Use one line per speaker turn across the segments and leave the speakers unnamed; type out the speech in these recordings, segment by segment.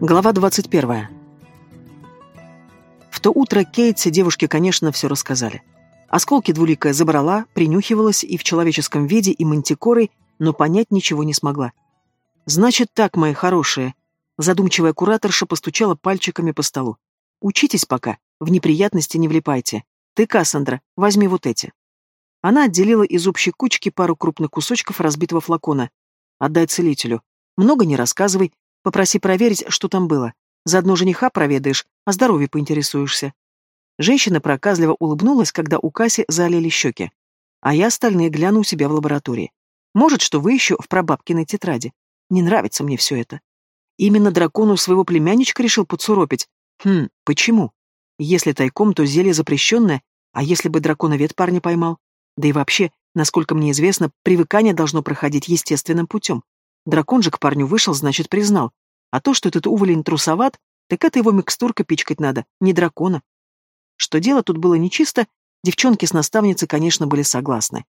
Глава 21. В то утро Кейтси девушке, конечно, все рассказали. Осколки двуликая забрала, принюхивалась и в человеческом виде, и мантикорой, но понять ничего не смогла. «Значит так, мои хорошие», — задумчивая кураторша постучала пальчиками по столу. «Учитесь пока, в неприятности не влипайте. Ты, Кассандра, возьми вот эти». Она отделила из общей кучки пару крупных кусочков разбитого флакона. «Отдай целителю. Много не рассказывай, Попроси проверить, что там было. Заодно жениха проведаешь, о здоровье поинтересуешься. Женщина проказливо улыбнулась, когда у Касси залили щеки. А я остальные гляну у себя в лаборатории. Может, что вы еще в прабабкиной тетради. Не нравится мне все это. Именно дракону своего племянничка решил подсуропить. Хм, почему? Если тайком, то зелье запрещенное, а если бы драконовед парня поймал? Да и вообще, насколько мне известно, привыкание должно проходить естественным путем. Дракон же к парню вышел, значит, признал. А то, что этот уволень трусоват, так это его микстурка пичкать надо, не дракона. Что дело тут было нечисто, девчонки с наставницей, конечно, были согласны.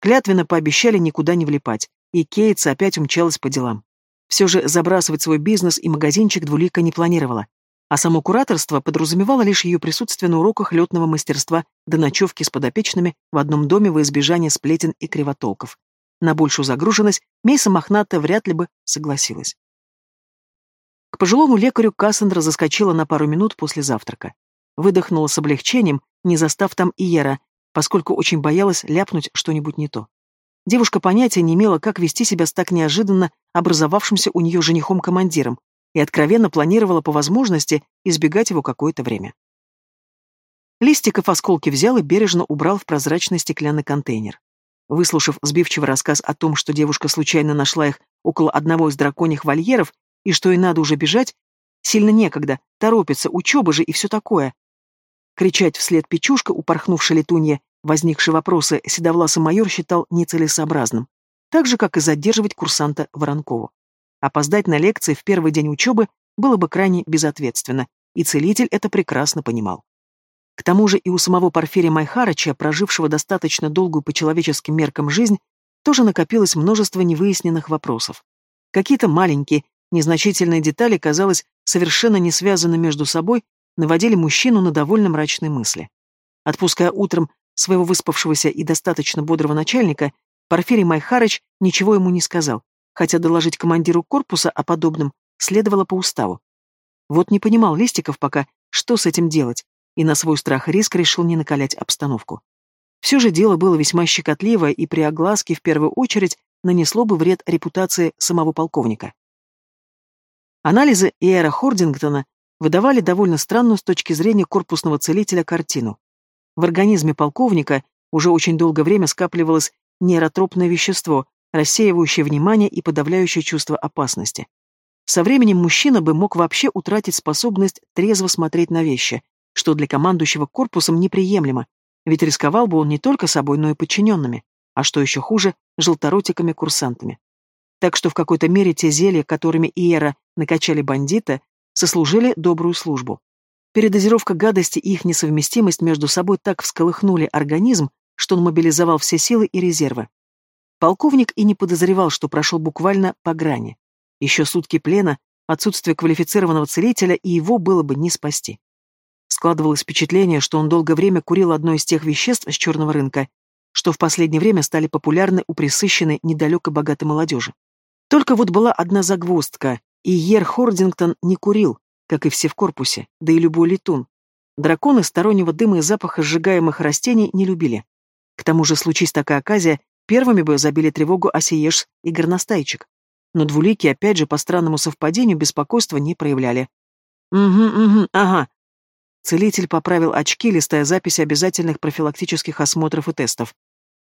Клятвенно пообещали никуда не влипать, и Кейтса опять умчалась по делам. Все же забрасывать свой бизнес и магазинчик двулика не планировала. А само кураторство подразумевало лишь ее присутствие на уроках летного мастерства до ночевки с подопечными в одном доме во избежание сплетен и кривотолков. На большую загруженность Мейса Мохната вряд ли бы согласилась. К пожилому лекарю Кассандра заскочила на пару минут после завтрака. Выдохнула с облегчением, не застав там Иера, поскольку очень боялась ляпнуть что-нибудь не то. Девушка понятия не имела, как вести себя с так неожиданно образовавшимся у нее женихом-командиром, и откровенно планировала по возможности избегать его какое-то время. Листиков осколки взял и бережно убрал в прозрачный стеклянный контейнер. Выслушав сбивчивый рассказ о том, что девушка случайно нашла их около одного из драконьих вольеров и что ей надо уже бежать, сильно некогда, торопится, учеба же и все такое. Кричать вслед печушка, упорхнувшая летунья, возникшие вопросы седовласый майор считал нецелесообразным, так же, как и задерживать курсанта Воронкову. Опоздать на лекции в первый день учебы было бы крайне безответственно, и целитель это прекрасно понимал. К тому же и у самого Порфирия Майхарыча, прожившего достаточно долгую по человеческим меркам жизнь, тоже накопилось множество невыясненных вопросов. Какие-то маленькие, незначительные детали, казалось, совершенно не связаны между собой, наводили мужчину на довольно мрачные мысли. Отпуская утром своего выспавшегося и достаточно бодрого начальника, Порфирий Майхарыч ничего ему не сказал, хотя доложить командиру корпуса о подобном следовало по уставу. Вот не понимал Листиков пока, что с этим делать, и на свой страх и риск решил не накалять обстановку. Все же дело было весьма щекотливое, и при огласке в первую очередь нанесло бы вред репутации самого полковника. Анализы Иэра Хордингтона выдавали довольно странную с точки зрения корпусного целителя картину. В организме полковника уже очень долгое время скапливалось нейротропное вещество, рассеивающее внимание и подавляющее чувство опасности. Со временем мужчина бы мог вообще утратить способность трезво смотреть на вещи, что для командующего корпусом неприемлемо, ведь рисковал бы он не только собой, но и подчиненными, а что еще хуже, желторотиками-курсантами. Так что в какой-то мере те зелья, которыми Иера накачали бандита, сослужили добрую службу. Передозировка гадости и их несовместимость между собой так всколыхнули организм, что он мобилизовал все силы и резервы. Полковник и не подозревал, что прошел буквально по грани. Еще сутки плена, отсутствие квалифицированного целителя, и его было бы не спасти. Складывалось впечатление, что он долгое время курил одно из тех веществ с черного рынка, что в последнее время стали популярны у присыщенной недалеко богатой молодежи. Только вот была одна загвоздка, и Ер Хордингтон не курил, как и все в корпусе, да и любой летун. Драконы стороннего дыма и запаха сжигаемых растений не любили. К тому же, случись такая оказия, первыми бы забили тревогу Осиеш и Горностайчик. Но двулики, опять же, по странному совпадению, беспокойства не проявляли. «Угу, угу, ага», Целитель поправил очки, листая записи обязательных профилактических осмотров и тестов.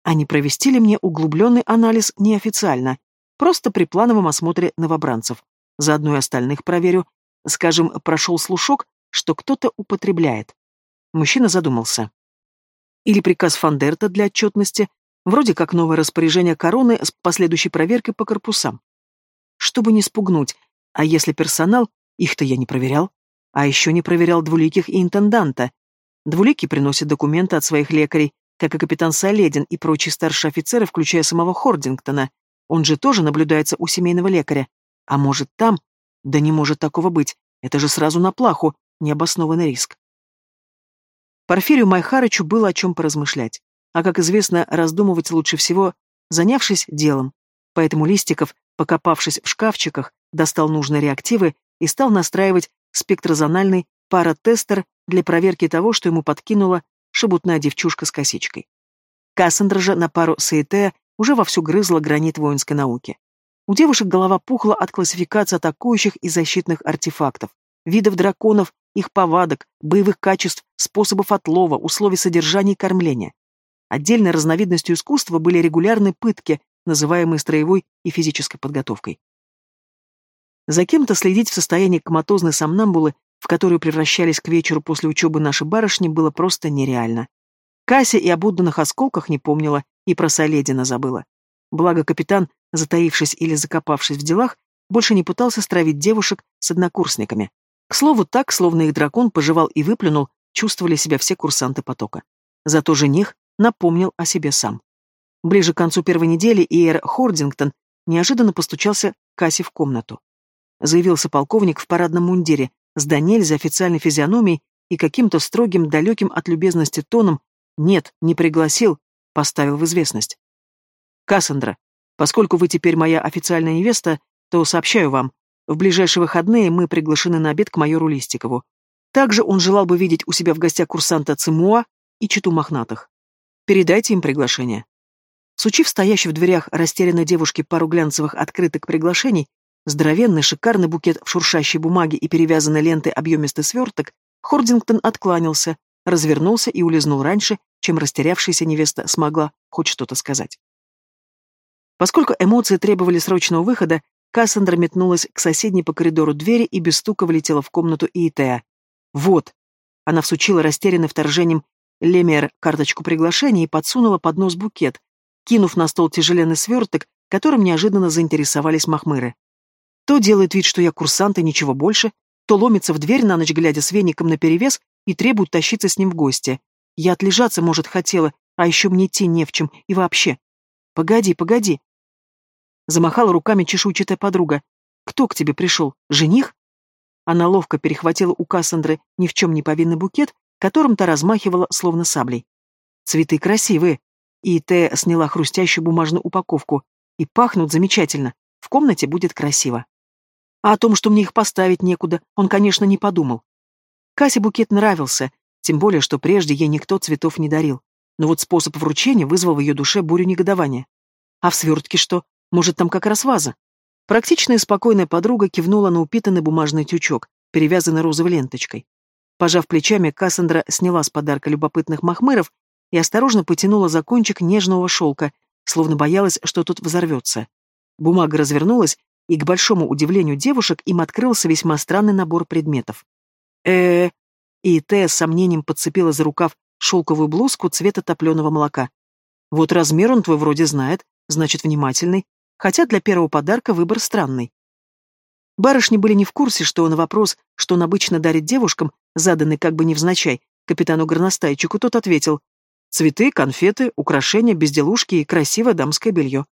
А не провести ли мне углубленный анализ неофициально, просто при плановом осмотре новобранцев? Заодно и остальных проверю. Скажем, прошел слушок, что кто-то употребляет. Мужчина задумался. Или приказ Фандерта для отчетности, вроде как новое распоряжение короны с последующей проверкой по корпусам. Чтобы не спугнуть, а если персонал, их-то я не проверял. А еще не проверял двуликих и интенданта. Двулики приносят документы от своих лекарей, как и капитан Соледин и прочие старшие офицеры, включая самого Хордингтона. Он же тоже наблюдается у семейного лекаря. А может, там... Да не может такого быть. Это же сразу на плаху, необоснованный риск. Порфирию Майхарычу было о чем поразмышлять. А, как известно, раздумывать лучше всего, занявшись делом. Поэтому Листиков, покопавшись в шкафчиках, достал нужные реактивы и стал настраивать спектрозональный паратестер для проверки того, что ему подкинула шебутная девчушка с косичкой. Кассандра же на пару с Эйтея уже вовсю грызла гранит воинской науки. У девушек голова пухла от классификации атакующих и защитных артефактов, видов драконов, их повадок, боевых качеств, способов отлова, условий содержания и кормления. Отдельной разновидностью искусства были регулярные пытки, называемые строевой и физической подготовкой. За кем-то следить в состоянии коматозной сомнамбулы, в которую превращались к вечеру после учебы наши барышни, было просто нереально. Кася и об отданных осколках не помнила, и про Соледина забыла. Благо капитан, затаившись или закопавшись в делах, больше не пытался стравить девушек с однокурсниками. К слову, так, словно их дракон пожевал и выплюнул, чувствовали себя все курсанты потока. Зато жених напомнил о себе сам. Ближе к концу первой недели Иэр Хордингтон неожиданно постучался к Кассе в комнату. Заявился полковник в парадном мундире, с Даниэль за официальной физиономией и каким-то строгим, далеким от любезности тоном «нет, не пригласил», поставил в известность. «Кассандра, поскольку вы теперь моя официальная невеста, то сообщаю вам, в ближайшие выходные мы приглашены на обед к майору Листикову. Также он желал бы видеть у себя в гостях курсанта Цимуа и читу мохнатых. Передайте им приглашение». Сучив стоящей в дверях растерянной девушке пару глянцевых открыток приглашений, здоровенный шикарный букет в шуршащей бумаге и перевязанной лентой объемистый сверток, Хордингтон откланялся, развернулся и улизнул раньше, чем растерявшаяся невеста смогла хоть что-то сказать. Поскольку эмоции требовали срочного выхода, Кассандра метнулась к соседней по коридору двери и без стука влетела в комнату Иитея. «Вот!» Она всучила растерянным вторжением Лемер карточку приглашения и подсунула под нос букет, кинув на стол тяжеленный сверток, которым неожиданно заинтересовались махмыры. То делает вид, что я курсант и ничего больше, то ломится в дверь на ночь, глядя с веником наперевес, и требует тащиться с ним в гости. Я отлежаться, может, хотела, а еще мне идти не в чем, и вообще. Погоди, погоди. Замахала руками чешуйчатая подруга. Кто к тебе пришел? Жених? Она ловко перехватила у Кассандры ни в чем не повинный букет, которым то размахивала, словно саблей. Цветы красивые. И Т сняла хрустящую бумажную упаковку. И пахнут замечательно. В комнате будет красиво. А о том, что мне их поставить некуда, он, конечно, не подумал. Касе букет нравился, тем более, что прежде ей никто цветов не дарил. Но вот способ вручения вызвал в ее душе бурю негодования. А в свертке что? Может, там как раз ваза? Практичная и спокойная подруга кивнула на упитанный бумажный тючок, перевязанный розовой ленточкой. Пожав плечами, Кассандра сняла с подарка любопытных махмыров и осторожно потянула за кончик нежного шелка, словно боялась, что тут взорвется. Бумага развернулась, и, к большому удивлению девушек, им открылся весьма странный набор предметов. э, И Тея с сомнением подцепила за рукав шелковую блузку цвета топленого молока. Вот размер он твой вроде знает, значит, внимательный, хотя для первого подарка выбор странный. Барышни были не в курсе, что на вопрос, что он обычно дарит девушкам, заданный как бы невзначай, капитану горностайчику, тот ответил «Цветы, конфеты, украшения, безделушки и красивое дамское белье».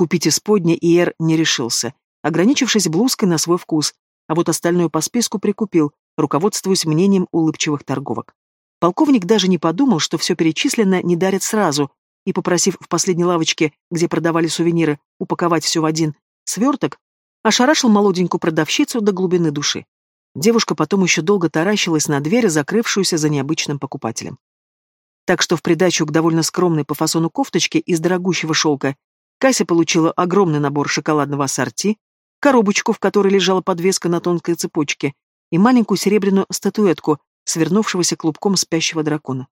Купить исподнее Иер не решился, ограничившись блузкой на свой вкус, а вот остальное по списку прикупил, руководствуясь мнением улыбчивых торговок. Полковник даже не подумал, что все перечисленное не дарят сразу, и, попросив в последней лавочке, где продавали сувениры, упаковать все в один сверток, ошарашил молоденькую продавщицу до глубины души. Девушка потом еще долго таращилась на дверь, закрывшуюся за необычным покупателем. Так что в придачу к довольно скромной по фасону кофточке из дорогущего шелка Кася получила огромный набор шоколадного ассорти, коробочку, в которой лежала подвеска на тонкой цепочке, и маленькую серебряную статуэтку, свернувшегося клубком спящего дракона.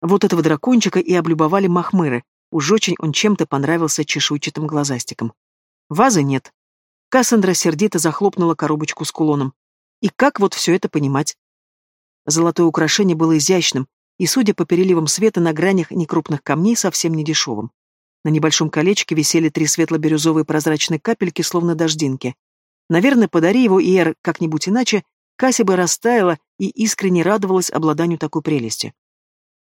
Вот этого дракончика и облюбовали махмыры, уж очень он чем-то понравился чешуйчатым глазастиком. Вазы нет. Кассандра сердито захлопнула коробочку с кулоном. И как вот все это понимать? Золотое украшение было изящным, и, судя по переливам света на гранях некрупных камней, совсем не дешевым. На небольшом колечке висели три светло-бирюзовые прозрачные капельки, словно дождинки. Наверное, подари его Иэр как-нибудь иначе, Кася бы растаяла и искренне радовалась обладанию такой прелести.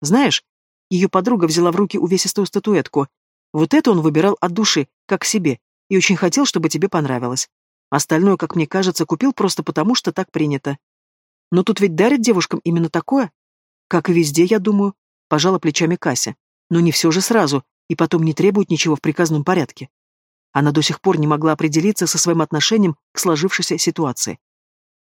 Знаешь, ее подруга взяла в руки увесистую статуэтку. Вот это он выбирал от души, как себе, и очень хотел, чтобы тебе понравилось. Остальное, как мне кажется, купил просто потому, что так принято. Но тут ведь дарят девушкам именно такое? Как и везде, я думаю, пожала плечами Кася. Но не все же сразу, и потом не требуют ничего в приказном порядке. Она до сих пор не могла определиться со своим отношением к сложившейся ситуации.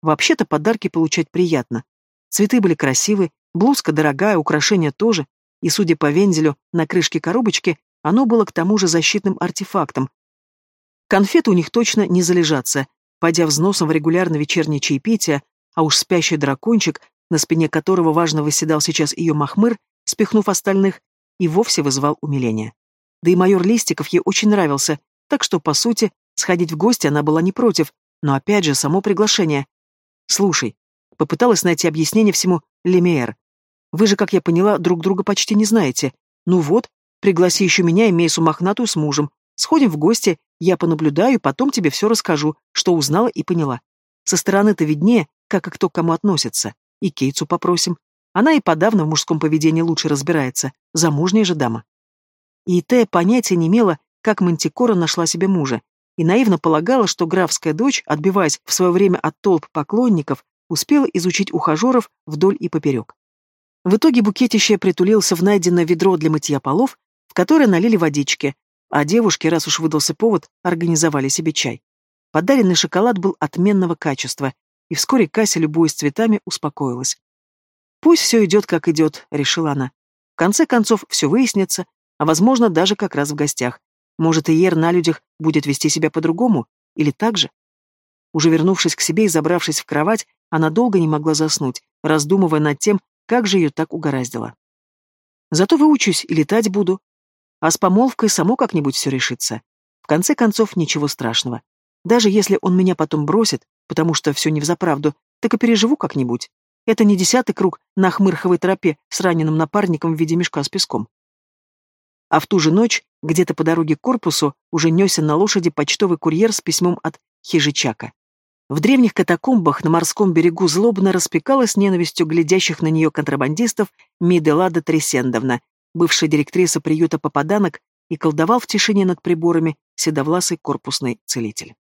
Вообще-то подарки получать приятно. Цветы были красивые, блузка дорогая, украшения тоже, и, судя по вензелю на крышке коробочки, оно было к тому же защитным артефактом. Конфеты у них точно не залежатся. Пойдя взносом в регулярно вечернее чаепитие, а уж спящий дракончик, на спине которого важно восседал сейчас ее махмыр, спихнув остальных, и вовсе вызывал умиление. Да и майор Листиков ей очень нравился, так что, по сути, сходить в гости она была не против, но опять же, само приглашение. «Слушай», — попыталась найти объяснение всему Лемиэр. «Вы же, как я поняла, друг друга почти не знаете. Ну вот, пригласи еще меня и Мейсу Мохнатую с мужем. Сходим в гости, я понаблюдаю, потом тебе все расскажу, что узнала и поняла. Со стороны-то виднее, как и кто к кому относится. И Кейтсу попросим. Она и подавно в мужском поведении лучше разбирается. Замужняя же дама. И Тея понятия не имела, как Мантикора нашла себе мужа, и наивно полагала, что графская дочь, отбиваясь в свое время от толп поклонников, успела изучить ухажеров вдоль и поперек. В итоге букетище притулился в найденное ведро для мытья полов, в которое налили водички, а девушки, раз уж выдался повод, организовали себе чай. Подаренный шоколад был отменного качества, и вскоре Кася, любуясь цветами, успокоилась. «Пусть все идет, как идет», — решила она. В конце концов, все выяснится, а, возможно, даже как раз в гостях. Может, Иер на людях будет вести себя по-другому? Или так же? Уже вернувшись к себе и забравшись в кровать, она долго не могла заснуть, раздумывая над тем, как же ее так угораздило. Зато выучусь и летать буду. А с помолвкой само как-нибудь все решится. В конце концов, ничего страшного. Даже если он меня потом бросит, потому что все не взаправду, так и переживу как-нибудь. Это не десятый круг на хмырховой тропе с раненым напарником в виде мешка с песком. А в ту же ночь, где-то по дороге к корпусу, уже несся на лошади почтовый курьер с письмом от Хижичака. В древних катакомбах на морском берегу злобно распекалась ненавистью глядящих на нее контрабандистов Миделада Тресендовна, бывшая директриса приюта попаданок, и колдовал в тишине над приборами седовласый корпусный целитель.